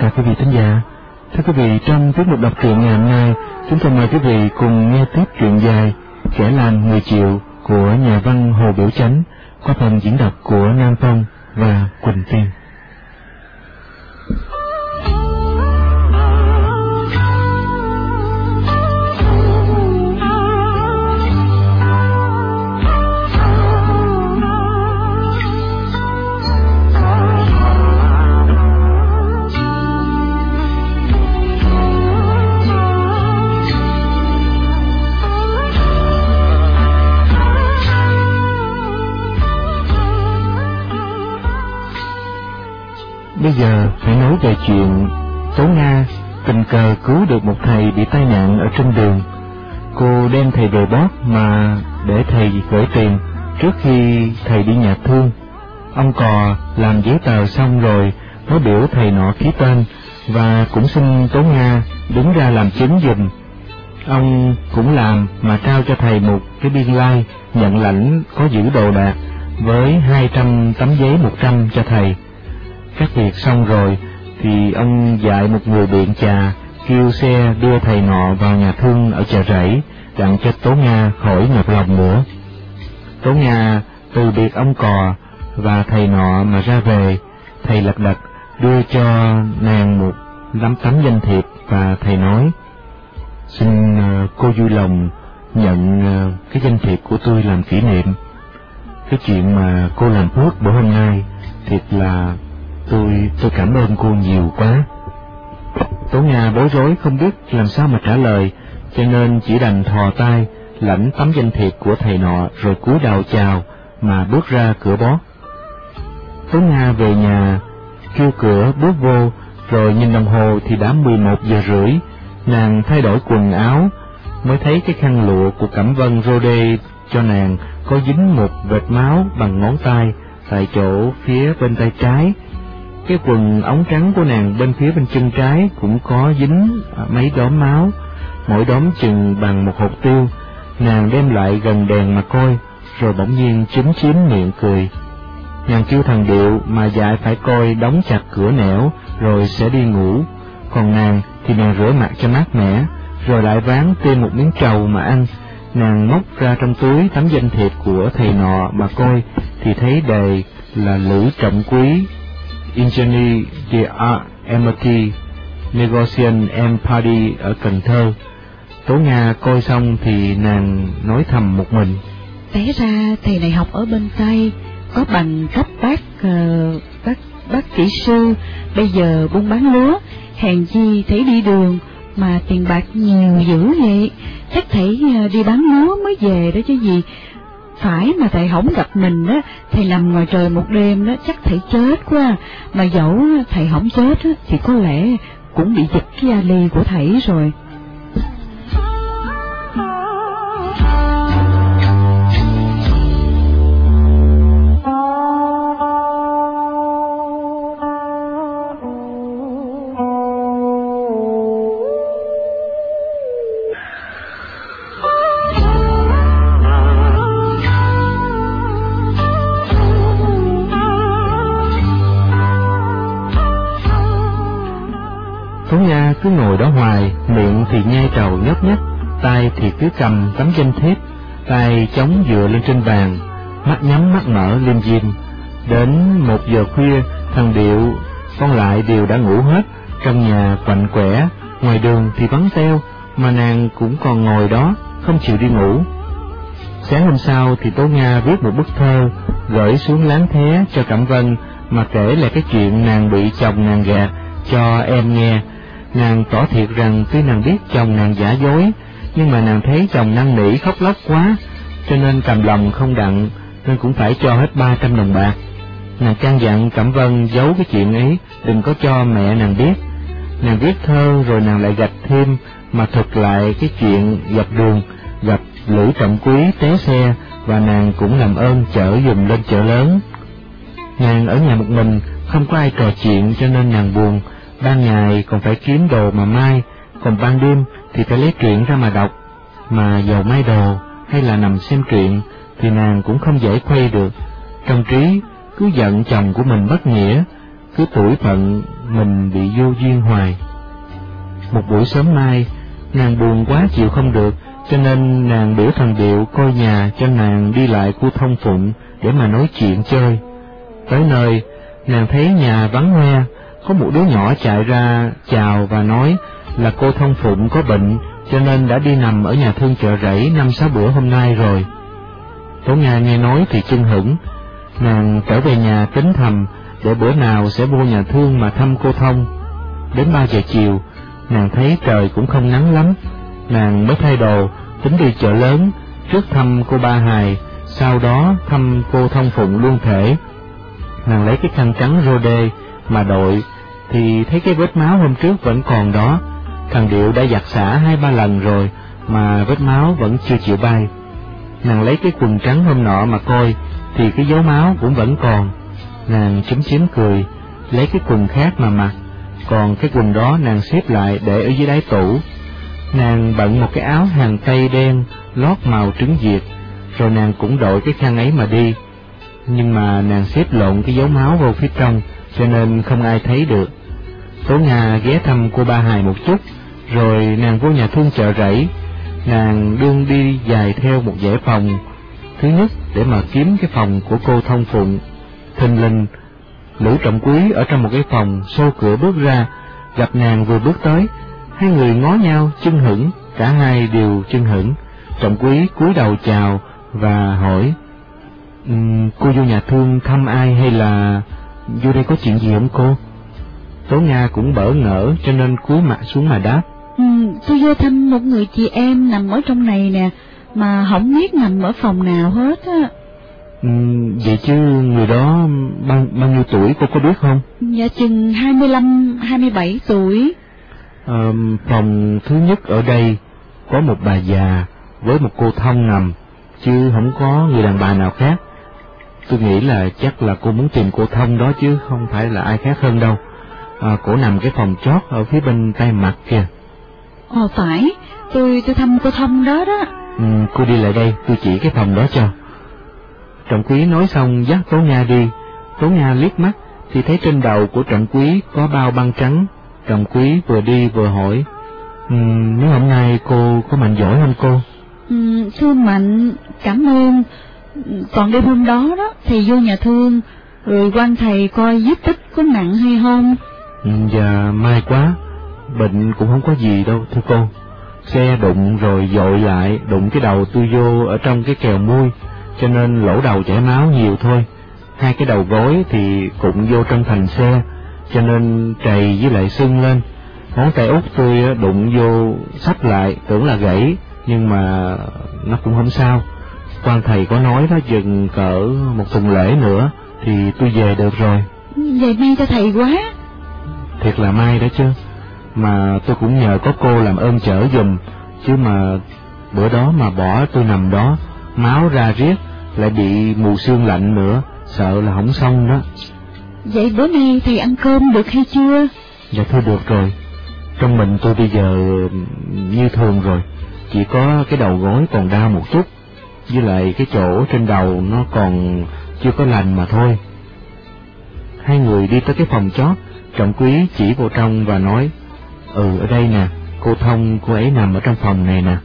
cả quý vị thính giả. Thưa quý vị, trong tiết mục đọc truyện ngày hôm nay, chúng tôi mời quý vị cùng nghe tiếp truyện dài Kẻ làm người chịu của nhà văn Hồ Biểu Chánh qua phần diễn đọc của Nam Phong và Quỳnh Tiên. Về chuyện Tố Nga tình cờ cứu được một thầy bị tai nạn ở trên đường. Cô đem thầy về bóp mà để thầy gửi tiền trước khi thầy đi nhà thương. Ông cò làm giấy tờ xong rồi mới biểu thầy nọ ký tên và cũng xin Tố Nga đứng ra làm chứng giùm. Ông cũng làm mà trao cho thầy một cái biên lai like, nhận lãnh có giữ đồ đạc với hai trăm tấm giấy một trăm cho thầy các việc xong rồi thì ông dạy một người biện trà kêu xe đưa thầy nọ vào nhà thương ở chợ rẫy đặng cho Tố Nga khỏi ngập lòng nữa. Tố Nga từ biệt ông cò và thầy nọ mà ra về, thầy lật đật đưa cho nàng một lắm tấm danh thiệp và thầy nói, xin ờ, cô vui lòng nhận ờ, cái danh thiệp của tôi làm kỷ niệm. Cái chuyện mà cô làm phước bữa hôm nay thiệt là Tôi, tôi cảm ơn cô nhiều quá. Tố Nga bối rối không biết làm sao mà trả lời, cho nên chỉ đành thò tay, lãnh tấm danh thiệp của thầy nọ rồi cúi đầu chào, mà bước ra cửa bó. Tố Nga về nhà, kêu cửa bước vô, rồi nhìn đồng hồ thì đã mười một giờ rưỡi, nàng thay đổi quần áo, mới thấy cái khăn lụa của Cẩm Vân rô đê cho nàng có dính một vệt máu bằng ngón tay tại chỗ phía bên tay trái, cái quần ống trắng của nàng bên phía bên chân trái cũng có dính à, mấy đốm máu, mỗi đốm chừng bằng một hộp tiêu. Nàng đem lại gần đèn mà coi, rồi bỗng nhiên chúm chím miệng cười. Nàng kêu thằng Điệu mà dạy phải coi đóng chặt cửa nẻo, rồi sẽ đi ngủ. Còn nàng thì nàng rửa mặt cho mát mẻ, rồi lại ván thêm một miếng trầu mà ăn. Nàng móc ra trong túi tấm danh thiệp của thầy nọ mà coi, thì thấy đề là Lữ Trọng Quý Ingenie de Amity Negocian and Party ở Cần Thơ. Tố Nga coi xong thì nàng nói thầm một mình. Té ra thầy này học ở bên Tây, có bằng cấp bác uh, bác bác kỹ sư, bây giờ buôn bán lúa, hèn chi thấy đi đường mà tiền bạc nhiều dữ vậy, chắc thầy ờ, đi bán lúa mới về đó chứ gì, phải mà thầy không gặp mình á, thầy nằm ngoài trời một đêm đó chắc thầy chết quá. Mà dẫu thầy không chết á, thì có lẽ cũng bị giật cái ali của thầy rồi. Cứ ngồi đó hoài, miệng thì nhai trầu nhấp nhấp, tay thì cứ cầm tấm danh thiếp, tay chống dựa lên trên bàn, mắt nhắm mắt mở liêm diêm. Đến một giờ khuya, thằng Điệu, con lại đều đã ngủ hết, trong nhà quạnh quẻ, ngoài đường thì vắng teo, mà nàng cũng còn ngồi đó, không chịu đi ngủ. Sáng hôm sau thì Tố Nga viết một bức thơ, gửi xuống láng thế cho Cẩm Vân, mà kể lại cái chuyện nàng bị chồng nàng gạt cho em nghe, Nàng tỏ thiệt rằng tuy nàng biết chồng nàng giả dối, nhưng mà nàng thấy chồng năn nỉ khóc lóc quá, cho nên cầm lòng không đặng, nên cũng phải cho hết ba trăm đồng bạc. Nàng can dặn Cẩm Vân giấu cái chuyện ấy, đừng có cho mẹ nàng biết. Nàng viết thơ rồi nàng lại gạch thêm, mà thuật lại cái chuyện gặp đường, gặp Lữ Trọng Quý té xe, và nàng cũng làm ơn chở dùm lên chợ lớn. Nàng ở nhà một mình, không có ai trò chuyện cho nên nàng buồn, ban ngày còn phải kiếm đồ mà mai, còn ban đêm thì phải lấy truyện ra mà đọc, mà dầu mai đồ hay là nằm xem truyện thì nàng cũng không dễ khuây được. Trong trí cứ giận chồng của mình bất nghĩa, cứ tuổi phận mình bị vô duyên hoài. Một buổi sớm mai, nàng buồn quá chịu không được, cho nên nàng biểu thằng Điệu coi nhà cho nàng đi lại khu thông phụng để mà nói chuyện chơi. Tới nơi, nàng thấy nhà vắng hoe, có một đứa nhỏ chạy ra chào và nói là cô thông phụng có bệnh, cho nên đã đi nằm ở nhà thương chợ rẫy năm sáu bữa hôm nay rồi. Tố Nga nghe nói thì chân hửng, nàng trở về nhà tính thầm để bữa nào sẽ vô nhà thương mà thăm cô thông. Đến ba giờ chiều, nàng thấy trời cũng không nắng lắm, nàng mới thay đồ, tính đi chợ lớn, trước thăm cô Ba Hài, sau đó thăm cô Thông Phụng luôn thể. Nàng lấy cái khăn trắng rô đê mà đội, thì thấy cái vết máu hôm trước vẫn còn đó, thằng Điệu đã giặt xả hai ba lần rồi, mà vết máu vẫn chưa chịu bay. Nàng lấy cái quần trắng hôm nọ mà coi, thì cái dấu máu cũng vẫn còn. Nàng chúm chím cười, lấy cái quần khác mà mặc, còn cái quần đó nàng xếp lại để ở dưới đáy tủ. Nàng bận một cái áo hàng tây đen, lót màu trứng diệt, rồi nàng cũng đội cái khăn ấy mà đi. Nhưng mà nàng xếp lộn cái dấu máu vào phía trong, cho nên không ai thấy được. Tố Nga ghé thăm cô Ba Hài một chút, rồi nàng vô nhà thương chợ rẫy, nàng đương đi dài theo một dãy phòng. Thứ nhất để mà kiếm cái phòng của cô Thông Phụng. Thình lình Lữ Trọng Quý ở trong một cái phòng, xô cửa bước ra, gặp nàng vừa bước tới, hai người ngó nhau chân hững, cả hai đều chân hững. Trọng Quý cúi đầu chào và hỏi, um, cô vô nhà thương thăm ai hay là vô đây có chuyện gì không cô? Tố Nga cũng bỡ ngỡ cho nên cúi mặt xuống mà đáp. Ừ, tôi vô thăm một người chị em nằm ở trong này nè, mà không biết nằm ở phòng nào hết á. Ừ, vậy chứ người đó bao, bao nhiêu tuổi cô có biết không? Dạ chừng 25, 27 tuổi. À, phòng thứ nhất ở đây có một bà già với một cô thông nằm, chứ không có người đàn bà nào khác. Tôi nghĩ là chắc là cô muốn tìm cô thông đó chứ không phải là ai khác hơn đâu. À, cổ nằm cái phòng chót ở phía bên tay mặt kìa. Ồ phải, tôi tôi thăm cô thông đó đó. Ừ, cô đi lại đây, tôi chỉ cái phòng đó cho. Trọng quý nói xong dắt Tố Nga đi, Tố Nga liếc mắt thì thấy trên đầu của trọng quý có bao băng trắng. Trọng quý vừa đi vừa hỏi, um, nếu hôm nay cô có mạnh giỏi không cô? Ừ, thưa Mạnh, cảm ơn. Còn đêm hôm đó đó, thì vô nhà thương, rồi quan thầy coi vết tích có nặng hay không. Ừ, dạ, may quá, bệnh cũng không có gì đâu thưa cô. Xe đụng rồi dội lại, đụng cái đầu tôi vô ở trong cái kèo mui, cho nên lỗ đầu chảy máu nhiều thôi. Hai cái đầu gối thì cũng vô trong thành xe, cho nên trầy với lại sưng lên. Ngón tay út tôi đụng vô sắp lại, tưởng là gãy, nhưng mà nó cũng không sao quan thầy có nói đó dừng cỡ một tuần lễ nữa thì tôi về được rồi. Vậy may cho thầy quá. Thiệt là may đó chứ. Mà tôi cũng nhờ có cô làm ơn chở giùm, chứ mà bữa đó mà bỏ tôi nằm đó, máu ra riết, lại bị mù xương lạnh nữa, sợ là không xong đó. Vậy bữa nay thầy ăn cơm được hay chưa? Dạ thưa được rồi. Trong mình tôi bây giờ như thường rồi, chỉ có cái đầu gối còn đau một chút, với lại cái chỗ trên đầu nó còn chưa có lành mà thôi. Hai người đi tới cái phòng chót, trọng quý chỉ vào trong và nói, Ừ, ở đây nè, cô Thông, cô ấy nằm ở trong phòng này nè.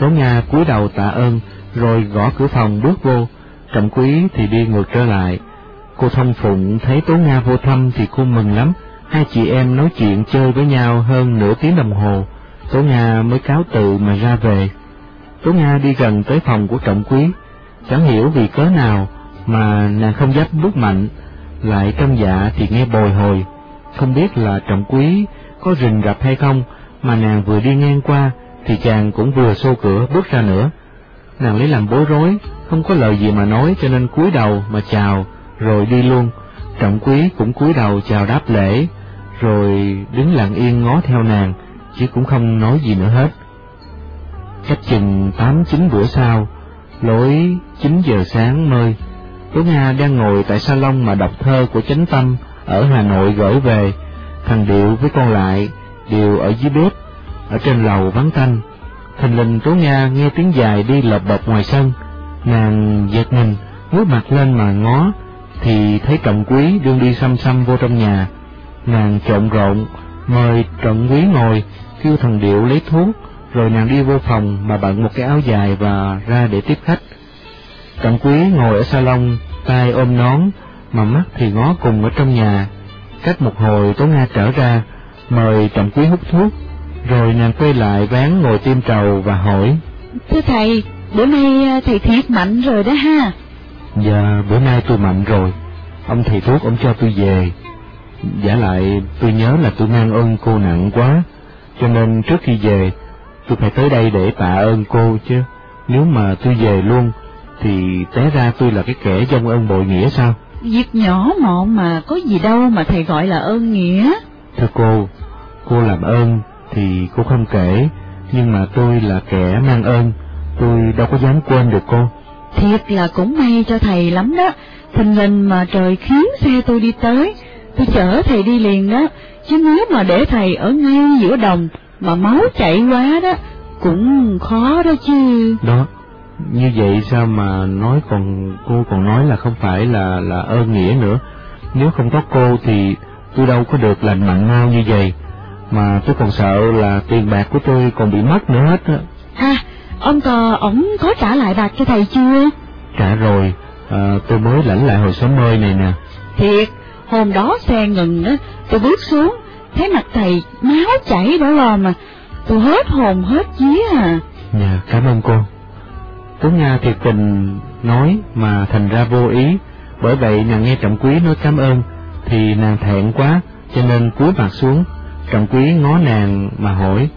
Tố Nga cúi đầu tạ ơn, rồi gõ cửa phòng bước vô, trọng quý thì đi ngược trở lại. Cô Thông Phụng thấy Tố Nga vô thăm thì cô mừng lắm, hai chị em nói chuyện chơi với nhau hơn nửa tiếng đồng hồ, Tố Nga mới cáo từ mà ra về. Tố Nga đi gần tới phòng của trọng quý, chẳng hiểu vì cớ nào mà nàng không dám bước mạnh, lại trong dạ thì nghe bồi hồi, không biết là trọng quý có rình gặp hay không, mà nàng vừa đi ngang qua thì chàng cũng vừa xô cửa bước ra nữa. Nàng lấy làm bối rối, không có lời gì mà nói cho nên cúi đầu mà chào, rồi đi luôn. Trọng quý cũng cúi đầu chào đáp lễ, rồi đứng lặng yên ngó theo nàng, chứ cũng không nói gì nữa hết. Cách chừng tám chín bữa sau, lối chín giờ sáng mơi, Tố Nga đang ngồi tại salon mà đọc thơ của Chánh Tâm ở Hà Nội gửi về, thằng Điệu với con lại đều ở dưới bếp, ở trên lầu vắng tanh. Thành linh Tố Nga nghe tiếng dài đi lợp bập ngoài sân, nàng giật mình, ngước mặt lên mà ngó, thì thấy trọng quý đương đi xăm xăm vô trong nhà. nàng trộn rộn, mời Trọng quý ngồi, kêu thằng Điệu lấy thuốc, rồi nàng đi vô phòng mà bận một cái áo dài và ra để tiếp khách. Trọng quý ngồi ở salon, tay ôm nón, mà mắt thì ngó cùng ở trong nhà. Cách một hồi Tố Nga trở ra, mời trọng quý hút thuốc, rồi nàng quay lại ván ngồi tim trầu và hỏi. Thưa thầy, bữa nay à, thầy thiệt mạnh rồi đó ha. Dạ, bữa nay tôi mạnh rồi. Ông thầy thuốc ông cho tôi về. Giả lại tôi nhớ là tôi mang ơn cô nặng quá, cho nên trước khi về tôi phải tới đây để tạ ơn cô chứ. Nếu mà tôi về luôn thì té ra tôi là cái kẻ dông ơn bội nghĩa sao? Việc nhỏ mọn mà có gì đâu mà thầy gọi là ơn nghĩa. Thưa cô, cô làm ơn thì cô không kể, nhưng mà tôi là kẻ mang ơn, tôi đâu có dám quên được cô. Thiệt là cũng may cho thầy lắm đó, thình lình mà trời khiến xe tôi đi tới, tôi chở thầy đi liền đó, chứ nếu mà để thầy ở ngay giữa đồng mà máu chảy quá đó, cũng khó đó chứ. Đó, như vậy sao mà nói còn cô còn nói là không phải là là ơn nghĩa nữa. Nếu không có cô thì tôi đâu có được lành mặn mau như vậy, mà tôi còn sợ là tiền bạc của tôi còn bị mất nữa hết á. Ha, ông cò ổng có trả lại bạc cho thầy chưa? Trả rồi, à, tôi mới lãnh lại hồi sớm mơi này nè. Thiệt, hôm đó xe ngừng á, tôi bước xuống, thấy mặt thầy máu chảy đỏ lò mà, tôi hết hồn hết vía à. Dạ, cảm ơn cô. Tú Nga thiệt tình nói mà thành ra vô ý, bởi vậy nàng nghe Trọng Quý nói cảm ơn, thì nàng thẹn quá, cho nên cúi mặt xuống. Trọng Quý ngó nàng mà hỏi,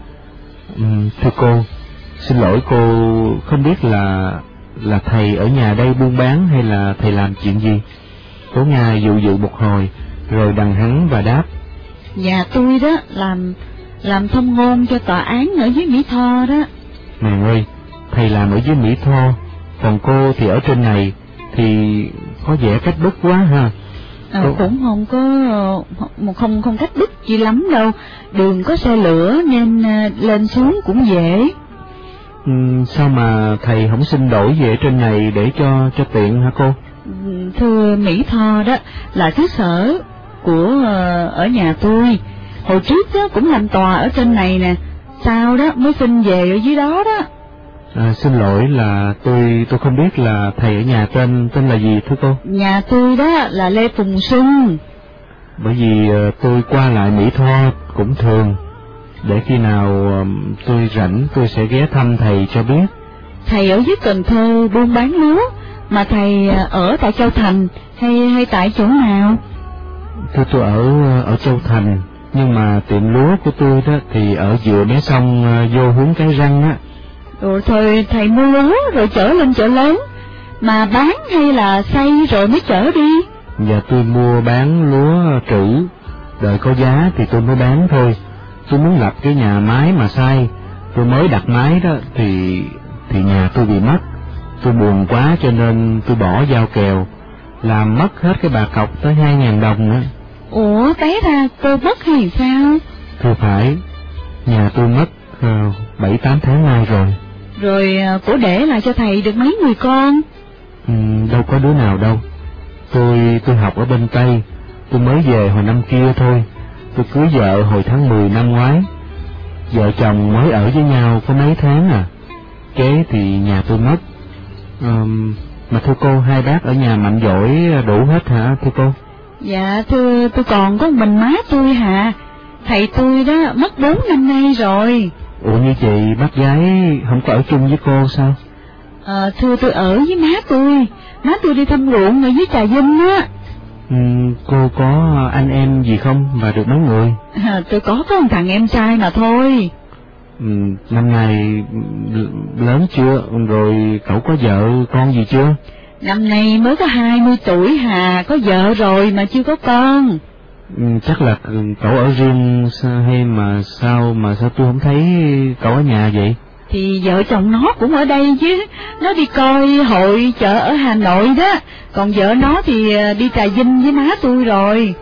um, thưa cô, xin lỗi cô không biết là là thầy ở nhà đây buôn bán hay là thầy làm chuyện gì? Tố Nga dụ dụ một hồi, rồi đằng hắn và đáp. Nhà tôi đó làm làm thông ngôn cho tòa án ở dưới Mỹ Tho đó. Nàng ơi, thầy làm ở dưới Mỹ Tho, còn cô thì ở trên này, thì có vẻ cách bức quá ha. À, cũng không có một không không cách bức gì lắm đâu đường có xe lửa nên à, lên xuống cũng dễ ừ, sao mà thầy không xin đổi về trên này để cho cho tiện hả cô thưa mỹ tho đó là xứ sở của ờ, ở nhà tôi hồi trước đó cũng làm tòa ở trên này nè sau đó mới xin về ở dưới đó đó À, xin lỗi là tôi tôi không biết là thầy ở nhà tên tên là gì thưa cô? Nhà tôi đó là Lê Phùng Xuân. Bởi vì uh, tôi qua lại Mỹ Tho cũng thường, để khi nào uh, tôi rảnh tôi sẽ ghé thăm thầy cho biết. Thầy ở dưới Cần Thơ buôn bán lúa, mà thầy ở tại Châu Thành hay hay tại chỗ nào? Thưa tôi ở ở Châu Thành, nhưng mà tiệm lúa của tôi đó thì ở giữa mé sông vô hướng cái răng á rồi thôi thầy mua lúa rồi chở lên chợ lớn, mà bán hay là xây rồi mới chở đi? Dạ tôi mua bán lúa trữ, đợi có giá thì tôi mới bán thôi. Tôi muốn lập cái nhà máy mà sai, tôi mới đặt máy đó thì thì nhà tôi bị mất. Tôi buồn quá cho nên tôi bỏ giao kèo, làm mất hết cái bạc cọc tới hai ngàn đồng nữa. Ủa, té ra tôi mất hay sao? Thưa phải, nhà tôi mất ờ, bảy tám tháng nay rồi. Rồi à, cổ để lại cho thầy được mấy người con? Ừ, đâu có đứa nào đâu. Tôi tôi học ở bên Tây, tôi mới về hồi năm kia thôi. Tôi cưới vợ hồi tháng 10 năm ngoái. Vợ chồng mới ở với nhau có mấy tháng à. Kế thì nhà tôi mất. Um, mà thưa cô, hai bác ở nhà mạnh giỏi đủ hết hả thưa cô? Dạ thưa tôi còn có mình má tôi hả? Thầy tôi đó mất bốn năm nay rồi. Ủa như chị bác gái không có ở chung với cô sao? À, thưa tôi ở với má tôi, má tôi đi thăm ruộng ở dưới Trà Vinh á. Ừ, cô có anh em gì không và được mấy người? À, tôi có có một thằng em trai mà thôi. Ừ, năm nay lớn chưa, rồi cậu có vợ con gì chưa? Năm nay mới có hai mươi tuổi hà, có vợ rồi mà chưa có con. Ừ, chắc là cậu ở riêng hay mà sao mà sao tôi không thấy cậu ở nhà vậy? Thì vợ chồng nó cũng ở đây chứ, nó đi coi hội chợ ở Hà Nội đó, còn vợ nó thì à, đi Trà Vinh với má tôi rồi.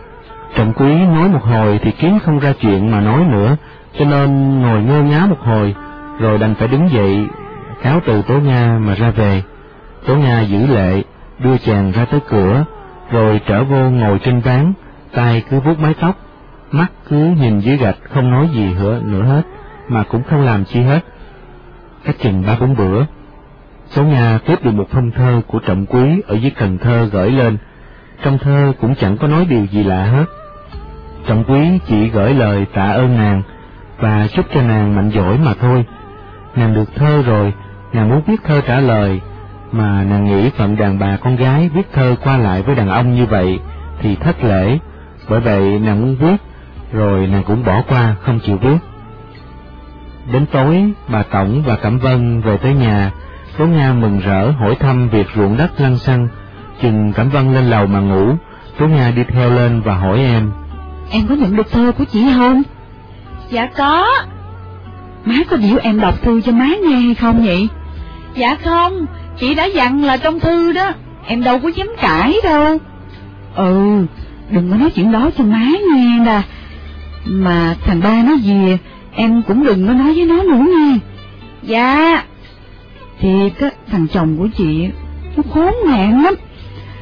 Trọng quý nói một hồi thì kiếm không ra chuyện mà nói nữa, cho nên ngồi ngơ ngá một hồi, rồi đành phải đứng dậy, cáo từ Tố Nga mà ra về. Tố Nga giữ lệ, đưa chàng ra tới cửa, rồi trở vô ngồi trên ván, tay cứ vuốt mái tóc, mắt cứ nhìn dưới gạch không nói gì nữa, nữa hết, mà cũng không làm chi hết. Cách chừng ba bốn bữa, Số Nga tiếp được một phong thơ của Trọng Quý ở dưới Cần Thơ gửi lên, trong thơ cũng chẳng có nói điều gì lạ hết. Trọng Quý chỉ gửi lời tạ ơn nàng và chúc cho nàng mạnh giỏi mà thôi. Nàng được thơ rồi, nàng muốn viết thơ trả lời, mà nàng nghĩ phận đàn bà con gái viết thơ qua lại với đàn ông như vậy thì thất lễ, bởi vậy nàng muốn viết, rồi nàng cũng bỏ qua không chịu viết. Đến tối, bà Tổng và Cẩm Vân về tới nhà, Tố Nga mừng rỡ hỏi thăm việc ruộng đất lăng xăng, chừng Cẩm Vân lên lầu mà ngủ, Tố Nga đi theo lên và hỏi em. Em có nhận được thơ của chị không? Dạ có. Má có biểu em đọc thư cho má nghe hay không vậy? Dạ không, chị đã dặn là trong thư đó, em đâu có dám cãi đâu. Ừ, đừng có nói chuyện đó cho má nghe nè. Mà thằng ba nó về, em cũng đừng có nói với nó nữa nghe. Dạ. Thiệt á, thằng chồng của chị, nó khốn nạn lắm.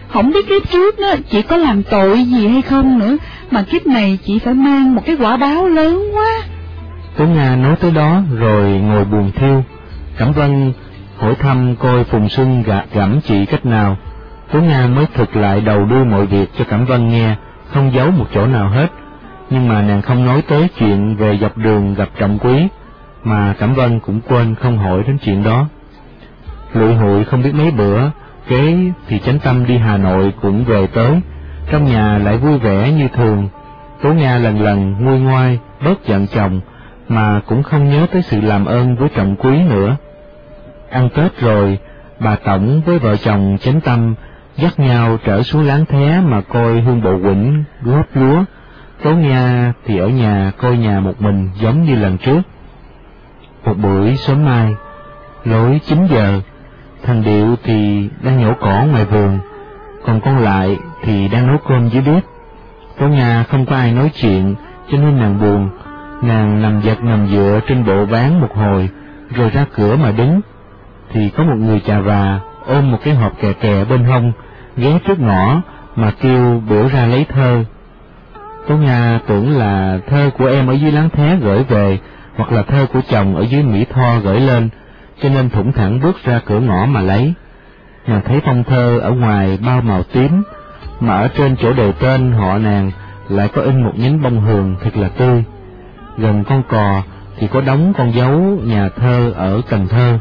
Không biết kiếp trước đó chị có làm tội gì hay không nữa, mà kiếp này chị phải mang một cái quả báo lớn quá. Tố Nga nói tới đó rồi ngồi buồn thiêu. Cẩm Vân hỏi thăm coi Phùng Xuân gạ gẫm chị cách nào. Tố Nga mới thực lại đầu đuôi mọi việc cho Cẩm Vân nghe, không giấu một chỗ nào hết. Nhưng mà nàng không nói tới chuyện về dọc đường gặp trọng quý, mà Cẩm Vân cũng quên không hỏi đến chuyện đó. Lụi hội không biết mấy bữa, kế thì chánh tâm đi Hà Nội cũng về tới, trong nhà lại vui vẻ như thường. Tố Nga lần lần nguôi ngoai, bớt giận chồng, mà cũng không nhớ tới sự làm ơn với trọng quý nữa. Ăn Tết rồi, bà Tổng với vợ chồng chánh tâm dắt nhau trở xuống láng thé mà coi hương bộ quỳnh góp lúa. Tố Nga thì ở nhà coi nhà một mình giống như lần trước. Một buổi sớm mai, lối 9 giờ, thằng Điệu thì đang nhổ cỏ ngoài vườn, còn con lại thì đang nấu cơm dưới bếp. Tố nhà không có ai nói chuyện, cho nên nàng buồn, nàng nằm giật nằm dựa trên bộ ván một hồi, rồi ra cửa mà đứng. Thì có một người chà và ôm một cái hộp kè kè bên hông, ghé trước ngõ mà kêu biểu ra lấy thơ. Tố Nga tưởng là thơ của em ở dưới láng thé gửi về, hoặc là thơ của chồng ở dưới Mỹ Tho gửi lên, cho nên thủng thẳng bước ra cửa ngõ mà lấy. Nàng thấy phong thơ ở ngoài bao màu tím, mà ở trên chỗ đề tên họ nàng lại có in một nhánh bông hường thật là tươi. Gần con cò thì có đóng con dấu nhà thơ ở Cần Thơ.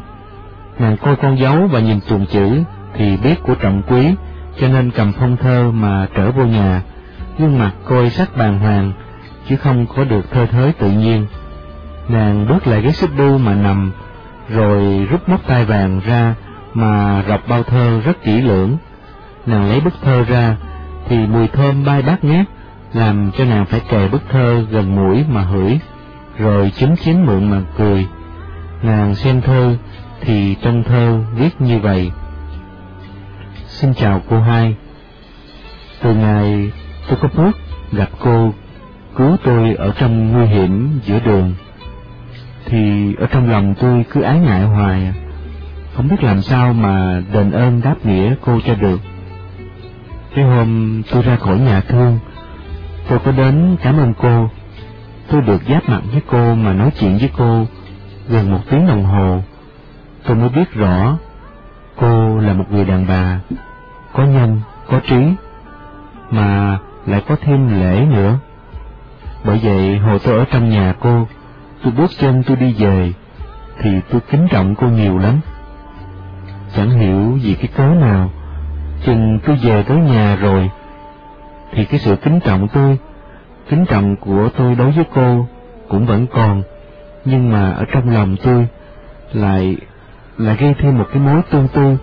Nàng coi con dấu và nhìn tuồng chữ thì biết của trọng quý, cho nên cầm phong thơ mà trở vô nhà, gương mặt coi sắc bàn hoàng, chứ không có được thơ thới tự nhiên. Nàng bước lại ghế xích đu mà nằm, rồi rút móc tay vàng ra mà rọc bao thơ rất kỹ lưỡng. Nàng lấy bức thơ ra, thì mùi thơm bay bát ngát, làm cho nàng phải kề bức thơ gần mũi mà hửi, rồi chứng chím mượn mà cười. Nàng xem thơ, thì trong thơ viết như vậy. Xin chào cô hai. Từ ngày tôi có phước gặp cô, cứu tôi ở trong nguy hiểm giữa đường, thì ở trong lòng tôi cứ ái ngại hoài, không biết làm sao mà đền ơn đáp nghĩa cô cho được. Cái hôm tôi ra khỏi nhà thương, tôi có đến cảm ơn cô. Tôi được giáp mặt với cô mà nói chuyện với cô gần một tiếng đồng hồ. Tôi mới biết rõ cô là một người đàn bà, có nhân, có trí, mà lại có thêm lễ nữa. Bởi vậy hồi tôi ở trong nhà cô, tôi bước chân tôi đi về, thì tôi kính trọng cô nhiều lắm. Chẳng hiểu vì cái cớ nào, chừng tôi về tới nhà rồi, thì cái sự kính trọng tôi, kính trọng của tôi đối với cô cũng vẫn còn, nhưng mà ở trong lòng tôi lại lại gây thêm một cái mối tương tư,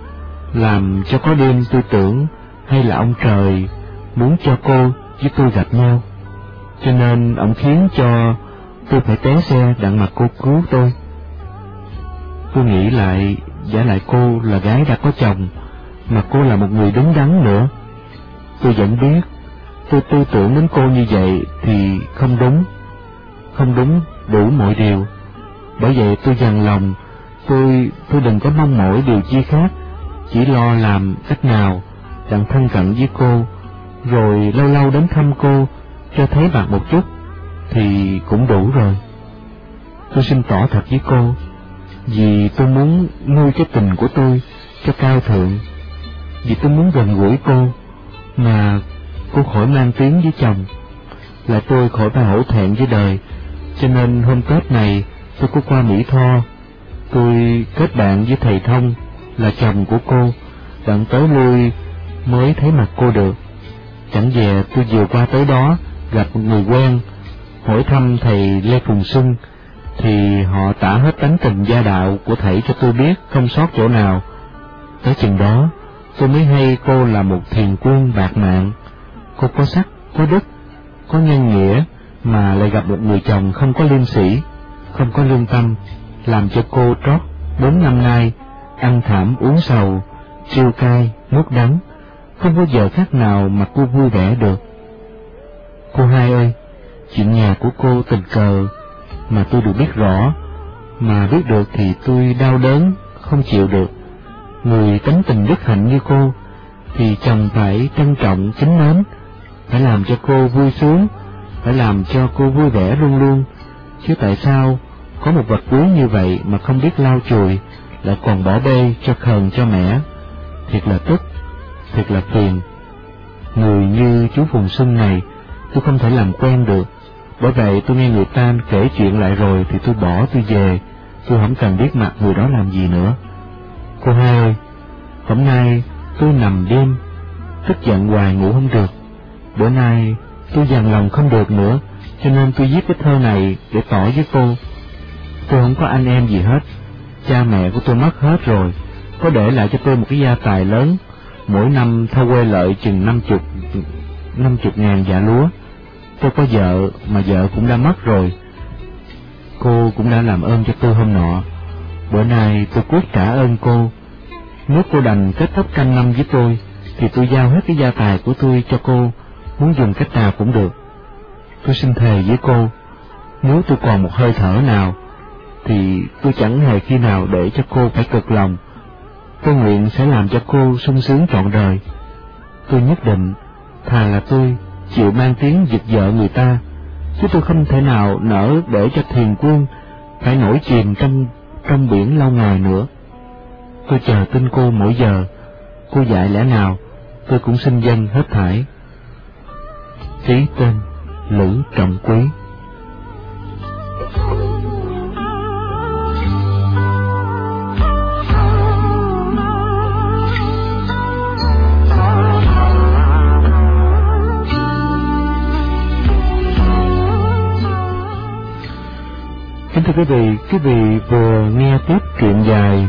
làm cho có đêm tôi tưởng hay là ông trời muốn cho cô với tôi gặp nhau, cho nên ông khiến cho tôi phải té xe đặng mặt cô cứu tôi. Tôi nghĩ lại, giả lại cô là gái đã có chồng, mà cô là một người đứng đắn nữa. Tôi vẫn biết, tôi tư tưởng đến cô như vậy thì không đúng, không đúng đủ mọi điều. Bởi vậy tôi dằn lòng, tôi tôi đừng có mong mỏi điều chi khác, chỉ lo làm cách nào đặng thân cận với cô, rồi lâu lâu đến thăm cô, cho thấy mặt một chút, thì cũng đủ rồi. Tôi xin tỏ thật với cô, vì tôi muốn nuôi cái tình của tôi cho cao thượng, vì tôi muốn gần gũi cô, mà cô khỏi mang tiếng với chồng, là tôi khỏi phải hổ thẹn với đời, cho nên hôm Tết này tôi có qua Mỹ Tho, tôi kết bạn với thầy Thông, là chồng của cô, đặng tới lui mới thấy mặt cô được. Chẳng về tôi vừa qua tới đó, gặp một người quen, hỏi thăm thầy Lê Phùng Xuân, thì họ tả hết tánh tình gia đạo của thầy cho tôi biết không sót chỗ nào. Tới chừng đó, tôi mới hay cô là một thiền quân bạc mạng. Cô có sắc, có đức, có nhân nghĩa, mà lại gặp một người chồng không có liêm sĩ, không có lương tâm, làm cho cô trót bốn năm nay, ăn thảm uống sầu, chiêu cay, nuốt đắng, không có giờ khác nào mà cô vui vẻ được. Cô hai ơi, chuyện nhà của cô tình cờ mà tôi được biết rõ, mà biết được thì tôi đau đớn, không chịu được. Người tánh tình đức hạnh như cô, thì chồng phải trân trọng kính mến, phải làm cho cô vui sướng, phải làm cho cô vui vẻ luôn luôn. Chứ tại sao có một vật quý như vậy mà không biết lau chùi, lại còn bỏ bê cho khờn cho mẻ? Thiệt là tức, thiệt là phiền. Người như chú Phùng Xuân này, tôi không thể làm quen được. Bởi vậy tôi nghe người ta kể chuyện lại rồi thì tôi bỏ tôi về, tôi không cần biết mặt người đó làm gì nữa. Cô hai ơi, hôm nay tôi nằm đêm, tức giận hoài ngủ không được. Bữa nay tôi dằn lòng không được nữa, cho nên tôi viết cái thơ này để tỏ với cô. Tôi không có anh em gì hết, cha mẹ của tôi mất hết rồi, có để lại cho tôi một cái gia tài lớn, mỗi năm thâu quê lợi chừng năm chục, năm chục ngàn dạ lúa. Tôi có vợ, mà vợ cũng đã mất rồi. Cô cũng đã làm ơn cho tôi hôm nọ. Bữa nay tôi quyết trả ơn cô. Nếu cô đành kết thúc canh năm với tôi, thì tôi giao hết cái gia tài của tôi cho cô, muốn dùng cách nào cũng được. Tôi xin thề với cô, nếu tôi còn một hơi thở nào, thì tôi chẳng hề khi nào để cho cô phải cực lòng. Tôi nguyện sẽ làm cho cô sung sướng trọn đời. Tôi nhất định, thà là tôi chịu mang tiếng giật vợ người ta, chứ tôi không thể nào nỡ để cho thiền quân phải nổi chìm trong trong biển lâu ngày nữa. Tôi chờ tin cô mỗi giờ, cô dạy lẽ nào, tôi cũng xin dân hết thảy. Ký tên Lữ Trọng Quý. Kính thưa quý vị, quý vị vừa nghe tiếp truyện dài